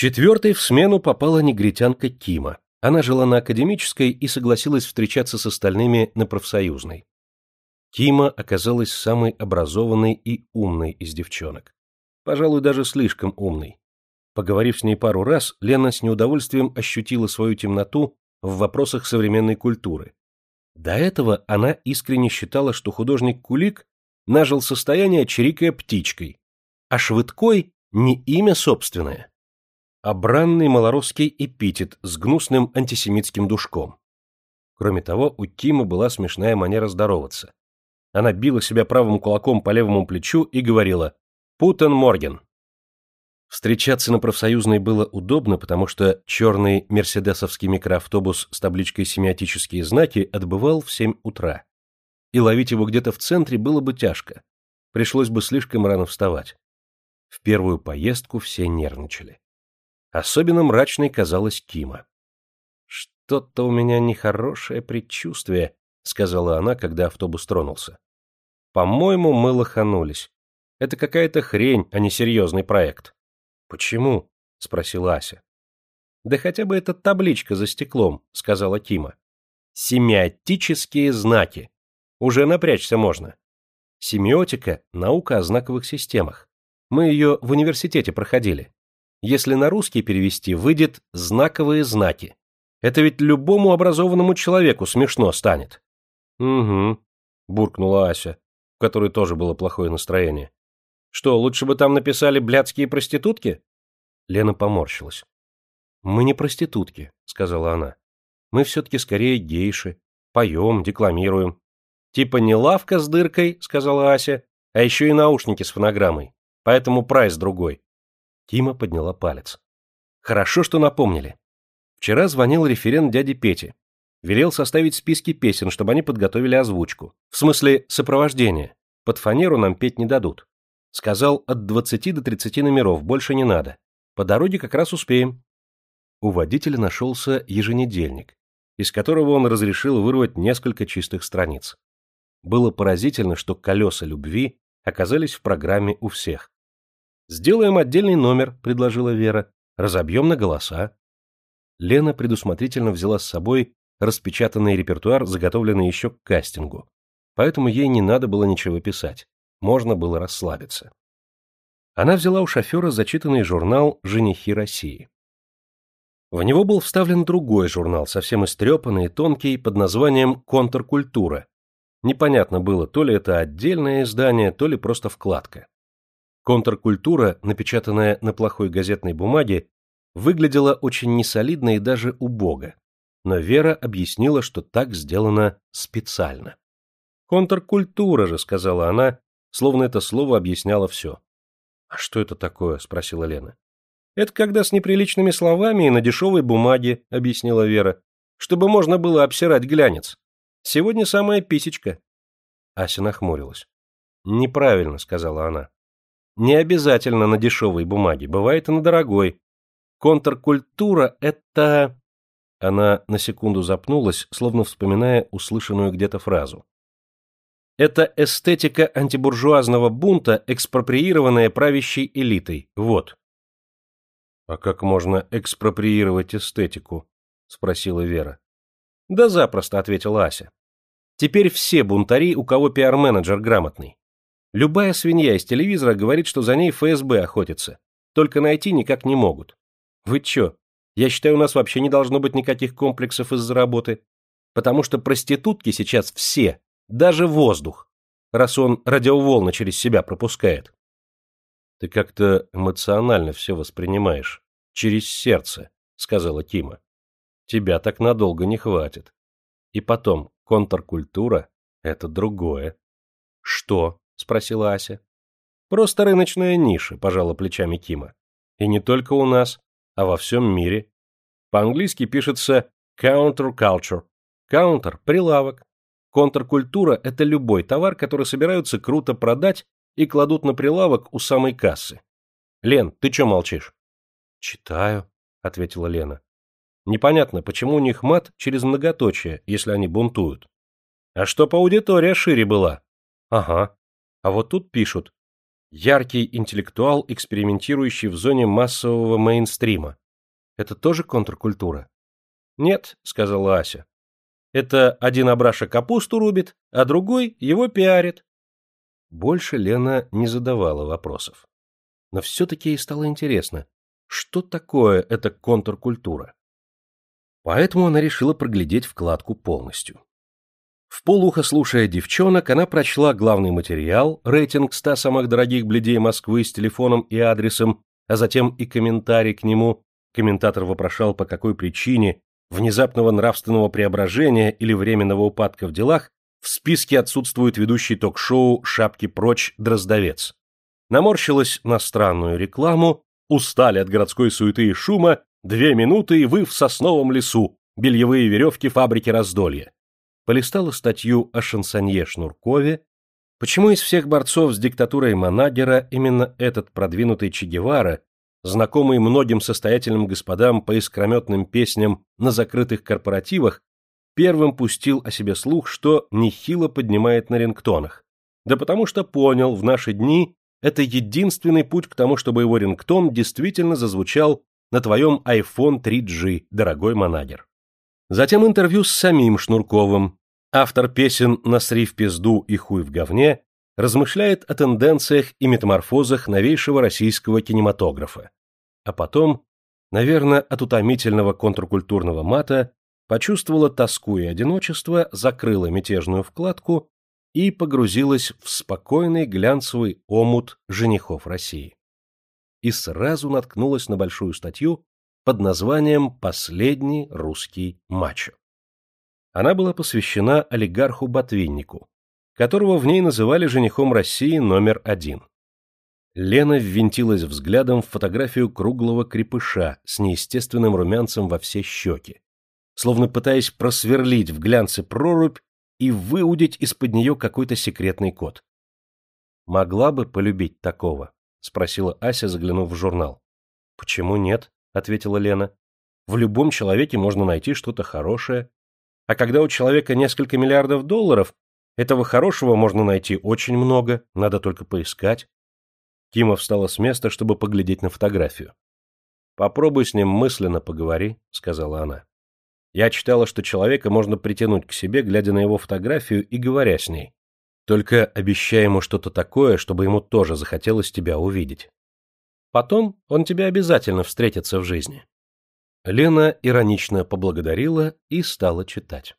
Четвертой в смену попала негритянка Кима. Она жила на академической и согласилась встречаться с остальными на профсоюзной. Кима оказалась самой образованной и умной из девчонок. Пожалуй, даже слишком умной. Поговорив с ней пару раз, Лена с неудовольствием ощутила свою темноту в вопросах современной культуры. До этого она искренне считала, что художник Кулик нажил состояние, чирикая птичкой, а Швыдкой не имя собственное, а бранный малоросский эпитет с гнусным антисемитским душком. Кроме того, у Кимы была смешная манера здороваться. Она била себя правым кулаком по левому плечу и говорила «Путен Морген». Встречаться на профсоюзной было удобно, потому что черный мерседесовский микроавтобус с табличкой «Семиотические знаки» отбывал в 7 утра. И ловить его где-то в центре было бы тяжко. Пришлось бы слишком рано вставать. В первую поездку все нервничали. Особенно мрачной казалась Кима. «Что-то у меня нехорошее предчувствие», — сказала она, когда автобус тронулся. «По-моему, мы лоханулись. Это какая-то хрень, а не серьезный проект». «Почему?» — спросила Ася. «Да хотя бы эта табличка за стеклом», — сказала Кима. «Семиотические знаки. Уже напрячься можно. Семиотика — наука о знаковых системах. Мы ее в университете проходили. Если на русский перевести, выйдет «знаковые знаки». Это ведь любому образованному человеку смешно станет. «Угу», — буркнула Ася, у которой тоже было плохое настроение. Что, лучше бы там написали блядские проститутки? Лена поморщилась. Мы не проститутки, сказала она. Мы все-таки скорее гейши. Поем, декламируем. Типа не лавка с дыркой, сказала Ася, а еще и наушники с фонограммой. Поэтому прайс другой. Кима подняла палец. Хорошо, что напомнили. Вчера звонил референт дяди Пети. Велел составить списки песен, чтобы они подготовили озвучку. В смысле, сопровождение. Под фанеру нам петь не дадут. Сказал, от 20 до 30 номеров, больше не надо. По дороге как раз успеем. У водителя нашелся еженедельник, из которого он разрешил вырвать несколько чистых страниц. Было поразительно, что колеса любви оказались в программе у всех. «Сделаем отдельный номер», — предложила Вера. «Разобьем на голоса». Лена предусмотрительно взяла с собой распечатанный репертуар, заготовленный еще к кастингу. Поэтому ей не надо было ничего писать. Можно было расслабиться. Она взяла у шофера зачитанный журнал «Женихи России». В него был вставлен другой журнал, совсем истрепанный и тонкий, под названием «Контркультура». Непонятно было, то ли это отдельное издание, то ли просто вкладка. Контркультура, напечатанная на плохой газетной бумаге, выглядела очень несолидно и даже убого. Но Вера объяснила, что так сделано специально. «Контркультура же», — сказала она, словно это слово объясняло все. — А что это такое? — спросила Лена. — Это когда с неприличными словами и на дешевой бумаге, — объяснила Вера, — чтобы можно было обсирать глянец. Сегодня самая писечка. Ася нахмурилась. — Неправильно, — сказала она. — Не обязательно на дешевой бумаге, бывает и на дорогой. Контркультура — это... Она на секунду запнулась, словно вспоминая услышанную где-то фразу. Это эстетика антибуржуазного бунта, экспроприированная правящей элитой. Вот. — А как можно экспроприировать эстетику? — спросила Вера. — Да запросто, — ответила Ася. Теперь все бунтари, у кого пиар-менеджер грамотный. Любая свинья из телевизора говорит, что за ней ФСБ охотится. Только найти никак не могут. Вы чё? Я считаю, у нас вообще не должно быть никаких комплексов из-за работы. Потому что проститутки сейчас все даже воздух, раз он радиоволны через себя пропускает. Ты как-то эмоционально все воспринимаешь. Через сердце, сказала Кима. Тебя так надолго не хватит. И потом, контркультура — это другое. Что? — спросила Ася. Просто рыночная ниша, пожала плечами Кима. И не только у нас, а во всем мире. По-английски пишется counterculture. Counter – прилавок, Контркультура – это любой товар, который собираются круто продать и кладут на прилавок у самой кассы. Лен, ты что молчишь? Читаю, ответила Лена. Непонятно, почему у них мат через многоточие, если они бунтуют. А чтоб аудитория шире была. Ага. А вот тут пишут. Яркий интеллектуал, экспериментирующий в зоне массового мейнстрима. Это тоже контркультура? Нет, сказала Ася. Это один Абраша капусту рубит, а другой его пиарит. Больше Лена не задавала вопросов. Но все-таки ей стало интересно, что такое эта контркультура. Поэтому она решила проглядеть вкладку полностью. В полухо слушая девчонок, она прочла главный материал, рейтинг 100 самых дорогих бледей Москвы с телефоном и адресом, а затем и комментарий к нему. Комментатор вопрошал, по какой причине внезапного нравственного преображения или временного упадка в делах в списке отсутствует ведущий ток-шоу «Шапки прочь» Дроздовец. Наморщилась на странную рекламу, устали от городской суеты и шума, две минуты и вы в сосновом лесу, бельевые веревки фабрики раздолья полистала статью о шансонье Шнуркове, почему из всех борцов с диктатурой Манагера именно этот продвинутый Че Гевара, знакомый многим состоятельным господам по искрометным песням на закрытых корпоративах, первым пустил о себе слух, что нехило поднимает на рингтонах. Да потому что понял, в наши дни это единственный путь к тому, чтобы его рингтон действительно зазвучал на твоем iPhone 3G, дорогой Манагер. Затем интервью с самим Шнурковым, Автор песен «Насри в пизду» и «Хуй в говне» размышляет о тенденциях и метаморфозах новейшего российского кинематографа. А потом, наверное, от утомительного контркультурного мата, почувствовала тоску и одиночество, закрыла мятежную вкладку и погрузилась в спокойный глянцевый омут женихов России. И сразу наткнулась на большую статью под названием «Последний русский мачо». Она была посвящена олигарху Ботвиннику, которого в ней называли женихом России номер один. Лена ввинтилась взглядом в фотографию круглого крепыша с неестественным румянцем во все щеки, словно пытаясь просверлить в глянце прорубь и выудить из-под нее какой-то секретный код. «Могла бы полюбить такого?» — спросила Ася, заглянув в журнал. «Почему нет?» — ответила Лена. «В любом человеке можно найти что-то хорошее, а когда у человека несколько миллиардов долларов, этого хорошего можно найти очень много, надо только поискать. Кима встала с места, чтобы поглядеть на фотографию. «Попробуй с ним мысленно поговори», — сказала она. «Я читала, что человека можно притянуть к себе, глядя на его фотографию и говоря с ней. Только обещай ему что-то такое, чтобы ему тоже захотелось тебя увидеть. Потом он тебе обязательно встретится в жизни». Лена иронично поблагодарила и стала читать.